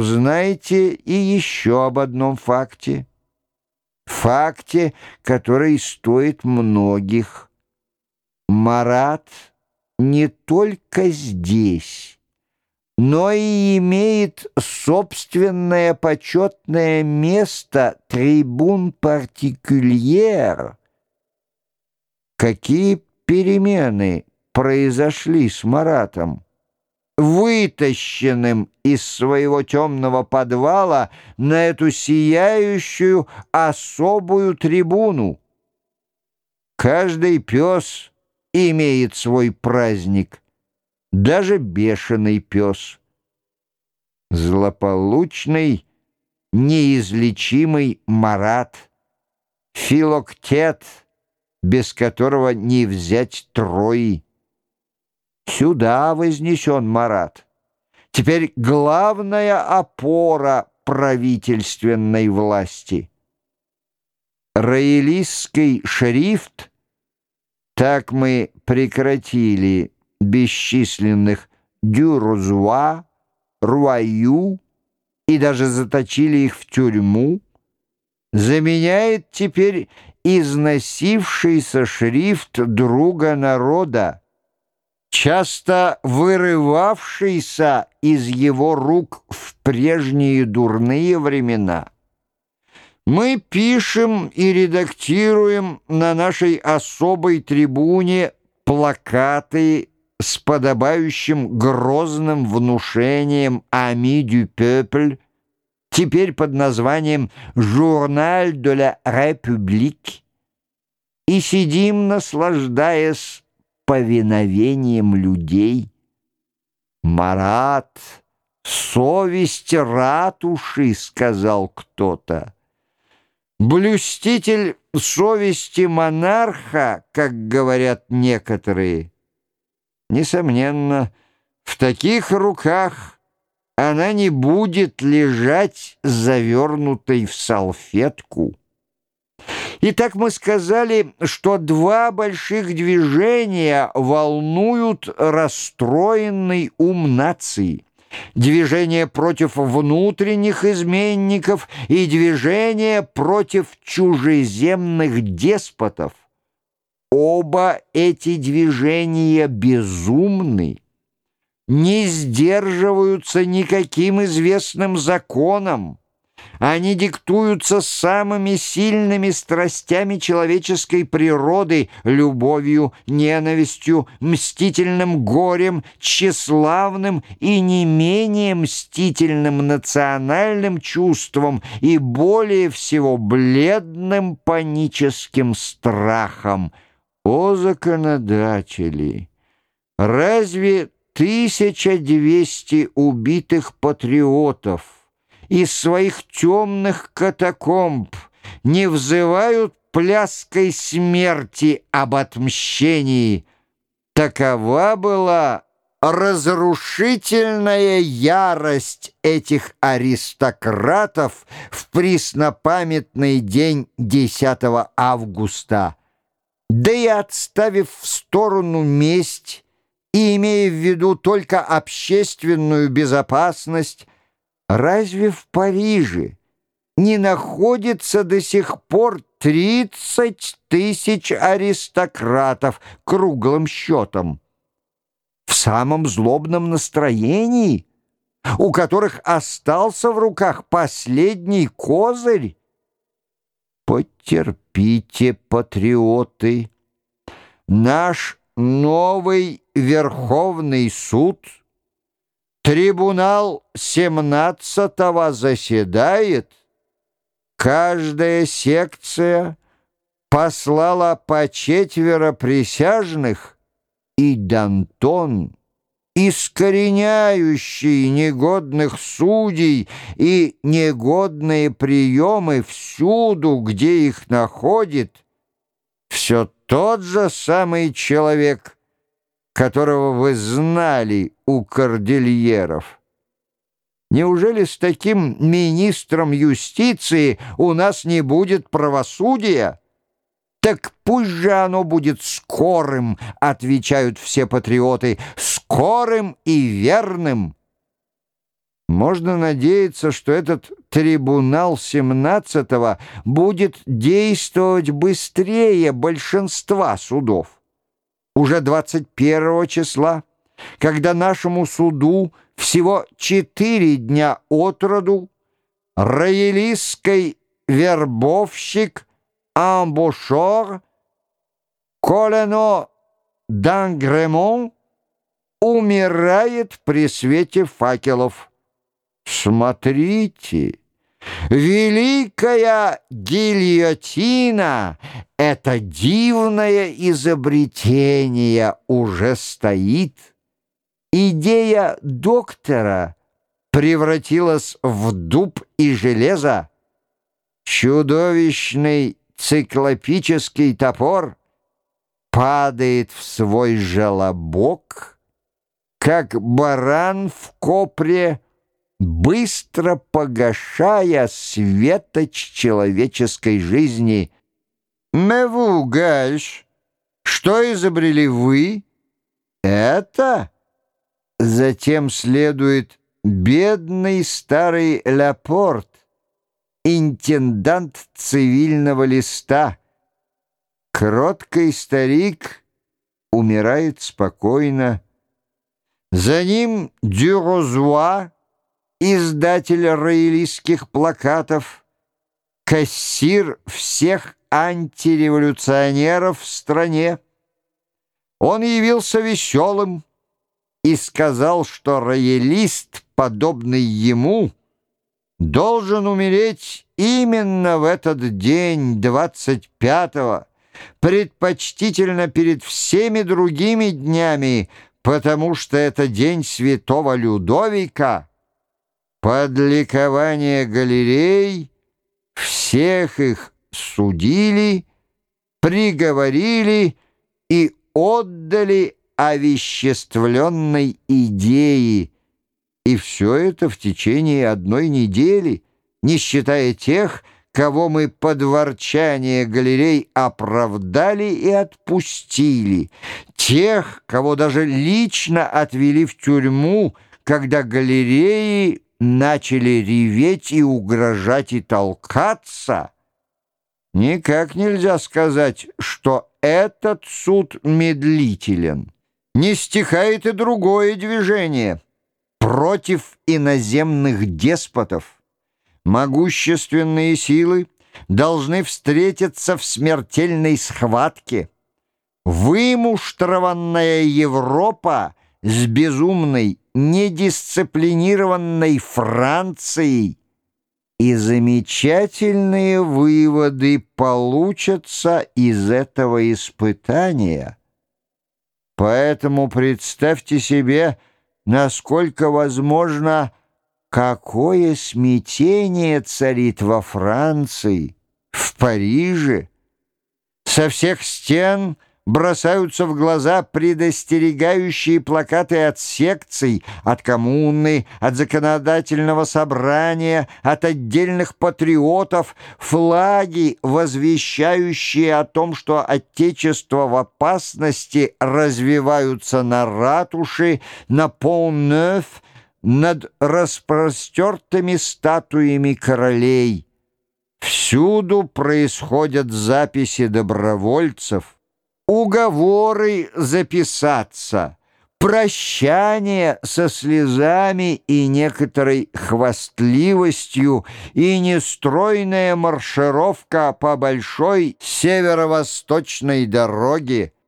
узнаете и еще об одном факте. Факте, который стоит многих. Марат не только здесь, но и имеет собственное почетное место трибун партикульер. Какие перемены произошли с Маратом? Вытащенным из своего темного подвала на эту сияющую особую трибуну. Каждый пес имеет свой праздник, даже бешеный пес. Злополучный, неизлечимый Марат, филоктет, без которого не взять трои. Сюда вознесен Марат. Теперь главная опора правительственной власти. Раэлистский шрифт, так мы прекратили бесчисленных дюрзуа, руаю и даже заточили их в тюрьму, заменяет теперь износившийся шрифт друга народа, часто вырывавшийся из его рук в прежние дурные времена. Мы пишем и редактируем на нашей особой трибуне плакаты с подобающим грозным внушением «Ами дю пeuple», теперь под названием «Журналь de la République», и сидим, наслаждаясь повиновением людей. «Марат, совесть ратуши», — сказал кто-то. Блюститель совести монарха, как говорят некоторые, несомненно, в таких руках она не будет лежать завернутой в салфетку. Итак, мы сказали, что два больших движения волнуют расстроенный ум нации. Движение против внутренних изменников и движение против чужеземных деспотов. Оба эти движения безумны, не сдерживаются никаким известным законом, они диктуются самыми сильными страстями человеческой природы, любовью, ненавистью, мстительным горем, тщеславным и не менее мстительным национальным чувством и более всего бледным паническим страхом. О, законодатели! Разве 1200 убитых патриотов — из своих темных катакомб не взывают пляской смерти об отмщении. Такова была разрушительная ярость этих аристократов в преснопамятный день 10 августа. Да и отставив в сторону месть и имея в виду только общественную безопасность, Разве в Париже не находится до сих пор 30 тысяч аристократов круглым счетом? В самом злобном настроении, у которых остался в руках последний козырь? Потерпите, патриоты, наш новый Верховный суд — Трибунал семнадцатого заседает. Каждая секция послала по четверо присяжных, и Дантон, искореняющий негодных судей и негодные приемы всюду, где их находит, все тот же самый человек — которого вы знали у кордильеров. Неужели с таким министром юстиции у нас не будет правосудия? Так пусть же оно будет скорым, отвечают все патриоты, скорым и верным. Можно надеяться, что этот трибунал 17-го будет действовать быстрее большинства судов. Уже 21 числа, когда нашему суду всего четыре дня от роду, роялистский вербовщик Амбушор Колено Дангремон умирает при свете факелов. Смотрите, великая гильотина, это дивное изобретение уже стоит. Идея доктора превратилась в дуб и железо. Чудовищный циклопический топор падает в свой желобок, как баран в копре, быстро погашая светоч человеческой жизни. «Меву, Гальш, что изобрели вы?» «Это?» Затем следует бедный старый Лапорт, интендант цивильного листа. Кроткий старик умирает спокойно. За ним Дюрозуа, издатель роялистских плакатов, кассир всех антиреволюционеров в стране. Он явился веселым и сказал, что роялист, подобный ему, должен умереть именно в этот день, 25-го, предпочтительно перед всеми другими днями, потому что это день святого Людовика, под ликование галерей всех их судили, приговорили и отдали овеществленной идеи, и все это в течение одной недели, не считая тех, кого мы под ворчание галерей оправдали и отпустили, тех, кого даже лично отвели в тюрьму, когда галереи начали реветь и угрожать и толкаться, никак нельзя сказать, что этот суд медлителен. Не стихает и другое движение против иноземных деспотов могущественные силы должны встретиться в смертельной схватке. Вымуштрованная Европа с безумной, недисциплинированной Францией и замечательные выводы получатся из этого испытания. Поэтому представьте себе, насколько возможно, Какое смятение царит во Франции, в Париже! Со всех стен бросаются в глаза предостерегающие плакаты от секций, от коммуны, от законодательного собрания, от отдельных патриотов, флаги, возвещающие о том, что Отечество в опасности развиваются на ратуши, на Пон-Неuf, над распростертыми статуями королей. Всюду происходят записи добровольцев, уговоры записаться, прощание со слезами и некоторой хвастливостью и нестройная маршировка по большой северо-восточной дороге —